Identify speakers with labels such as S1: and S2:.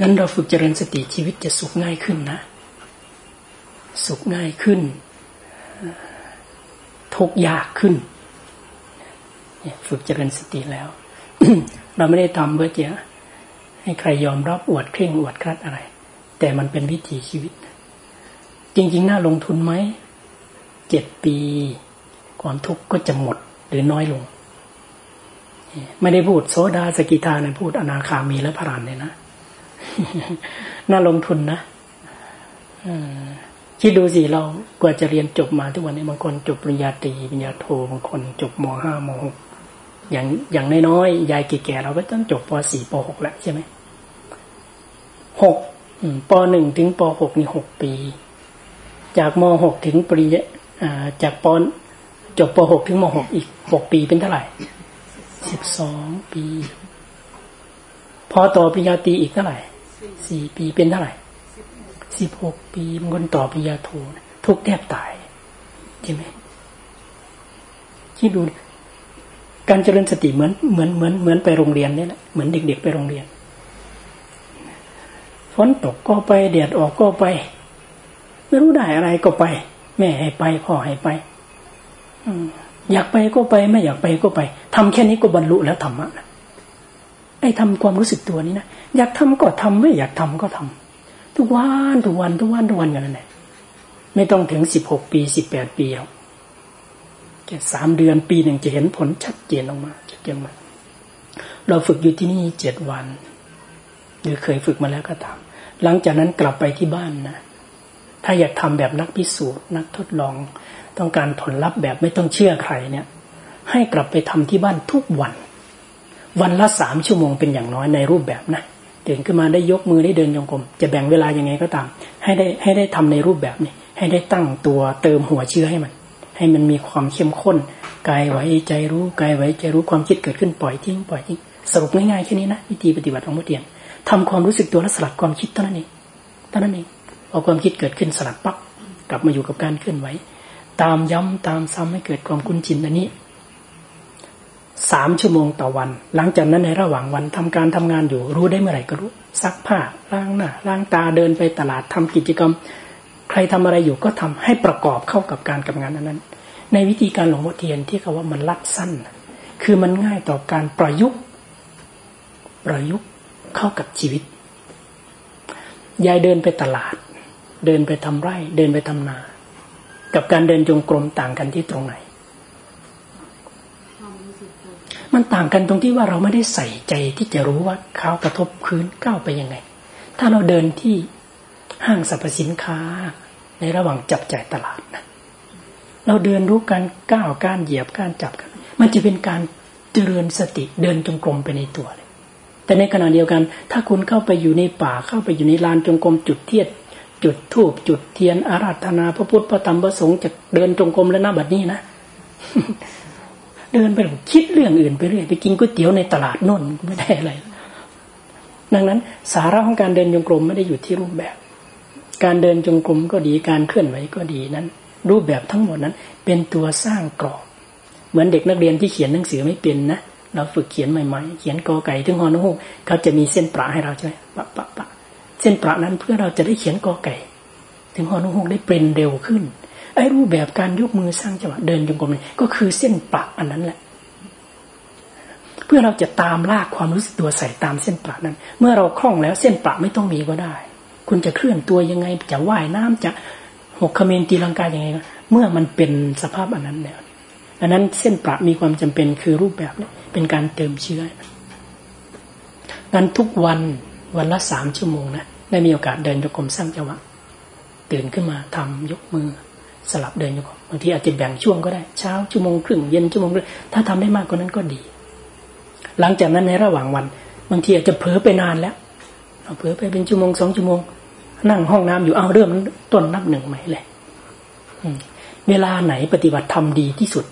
S1: งั้นเราฝึกเจริญสติชีวิตจะสุขง่ายขึ้นนะ สุขง่ายขึ้น ทุกยากขึ้นฝึกเจริญสติแล้ว เราไม่ได้ทำเพื่อจะให้ใครยอมรับอวดเคร่งอวดครัดอะไร แต่มันเป็นวิถีชีวิต จริง ๆ น่าลงทุนไหมเจ็ดปี ความทุกข์ก็จะหมดหรือน้อยลง ไม่ได้พูดโซดาสกิทานะพูดอนาคามีและพรานเลยนะ น่าลงทุนนะคิดดูสิเรากว่าจะเรียนจบมาทุกวันนี้บางคนจบปริญญาตรีปริญญาโทบางคนจบมห้ามหกอย่างอย่างน้อยๆยายแก่ๆเราก็ต้องจบปสี่ปหกแล้วใช่ไหมหกปหนึ่งถึงปหกนี่หกปี จากมหกถึงปริญญาจากปจบปหกถึงมหกอีกหกปีเป็นเท่าไหร่สิบสองปี พอต่อปริญญาตรีอีกเท่าไหร่ สี่ปีเป็นเท่าไหร่สิบหกปีบางคนต่อปริญาโททุกแทบตายใช่ไหมคิดดูการเจริญสติเหมือนเหมือนเหมือนเหมือนไปโรงเรียนนี่แหละเหมือนเด็ก ๆ ไปโรงเรียนฝนตกก็ไปแดดออกก็ไป ไม่รู้ได้อะไรก็ไป แม่ให้ไปพ่อให้ไปอยากไปก็ไป ไม่อยากไปก็ไปทำแค่นี้ก็บรรลุแล้วธรรมะ ไอ้ทำความรู้สึกตัวนี้นะอยากทำก็ทำไม่อยากทำก็ทำทุกวันทุกวันทุกวันทุกวันกันนั่นแหละไม่ต้องถึงสิบหกปีสิบแปดปีหรอกแค่สามเดือนปีหนึ่งจะเห็นผลชัดเจนออกมาชัดเจนมาเราฝึกอยู่ที่นี่เจ็ดวัน หรือเคยฝึกมาแล้วก็ตามหลังจากนั้นกลับไปที่บ้านนะถ้าอยากทำแบบนักพิสูจน์นักทดลอง ต้องการผลลัพธ์แบบไม่ต้องเชื่อใครเนี่ย ให้กลับไปทำที่บ้านทุกวัน วันละสามชั่วโมงเป็นอย่างน้อยในรูปแบบนะตื่นขึ้นมาได้ยกมือได้เดินโยงกลมจะแบ่งเวลายังไงก็ตาม ให้ได้ให้ได้ทำในรูปแบบนี้ให้ได้ตั้งตัวเติมหัวเชื้อให้มัน ให้มันมีความเข้มข้นกายไหวใจรู้กายไหวใจรู้ความคิดเกิดขึ้นปล่อยทิ้งปล่อยทิ้งสรุปง่ายๆแค่นี้นะวิธีปฏิบัติของมุเตียนทำความรู้สึกตัวและสลัดความคิดเท่านั้นเองเท่านั้นเองเอาความคิดเกิดขึ้นสลัดปั๊บกลับมาอยู่กับการเคลื่อนไหวตามย้ำตามซ้ำให้เกิดความคุ้นชินอันนี้ สามชั่วโมงต่อวัน หลังจากนั้นในระหว่างวันทำการทำงานอยู่รู้ได้เมื่อไหร่ก็รู้ ซักผ้าล้างหน้าล้างตาเดินไปตลาดทำกิจกรรม ใครทำอะไรอยู่ก็ทำให้ประกอบเข้ากับการกับงานนั้น ในวิธีการหลวงพ่อเทียนที่เขาว่ามันลัดสั้น คือมันง่ายต่อการประยุกต์ ประยุกต์เข้ากับชีวิตยายเดินไปตลาด เดินไปทำไร่ เดินไปทำนา กับการเดินจงกรมต่างกันที่ตรงไหน มันต่างกันตรงที่ว่าเราไม่ได้ใส่ใจที่จะรู้ว่าเขากระทบพื้นก้าวไปยังไง ถ้าเราเดินที่ห้างสรรพสินค้าในระหว่างจับจ่ายตลาดนะเราเดินรู้การก้าวการเหยียบการจับกัน มันจะเป็นการเจริญสติเดินจงกรมไปในตัวเลย แต่ในขณะเดียวกัน ถ้าคุณเข้าไปอยู่ในป่าเข้าไปอยู่ในลานจงกรมจุดเทียนจุดทูบจุดเทียนอาราธนาพระพุทธพระธรรมพระสงฆ์จะเดินจงกรมแล้วนะบัดนี้นะ เดินไปคิดเรื่องอื่นไปเรื่อยไปกินก๋วยเตี๋ยวในตลาดน่นไม่ได้อะไร ดังนั้น สาระของการเดินจงกรมไม่ได้อยู่ที่รูปแบบ การเดินจงกรมก็ดีการเคลื่อนไหวก็ดีนั้น รูปแบบทั้งหมดนั้น เป็นตัวสร้างกรอบ เหมือนเด็กนักเรียนที่เขียนหนังสือไม่เป็นนะเราฝึกเขียนใหม่ๆ เขียนกอไก่ถึงฮอนฮูกเขาจะมีเส้นประให้เราใช่ไหมปะปะปะเส้นประนั้นเพื่อเราจะได้เขียนกอไก่ ถึงฮอนฮูกได้เป็นเร็วขึ้น อ้รูปแบบการยกมือสร้างจังหวะเดินจงกรมนี่ก็คือเส้นประอันนั้นแหละ เพื่อเราจะตามลากความรู้สึกตัวใส่ตามเส้นประนั้น เมื่อเราคล่องแล้วเส้นประไม่ต้องมีก็ได้ คุณจะเคลื่อนตัวยังไงจะว่ายน้ำจะหกขมินตีลังกายยังไงเมื่อมันเป็นสภาพอันนั้นแล้วอันนั้นเส้นประมีความจำเป็นคือรูปแบบเป็นการเติมเชื้อนั้นทุกวันวันละสามชั่วโมงนะได้มีโอกาสเดินโยกมสร้างจังหวะตื่นขึ้นมาทำยกมือ สลับเดินโยกมบางทีอาจจะแบ่งช่วงก็ได้เช้าชั่วโมงครึ่งเย็นชั่วโมงครึ่งถ้าทำได้มากกว่านั้นก็ดี หลังจากนั้นในระหว่างวัน บางทีอาจจะเผลอไปนานแล้วเผลอไปเป็นชั่วโมงสองชั่วโมง นั่งห้องน้ำอยู่เอาเริ่มต้นนับหนึ่งใหม่เลยเวลาไหนปฏิบัติธรรมดีที่สุด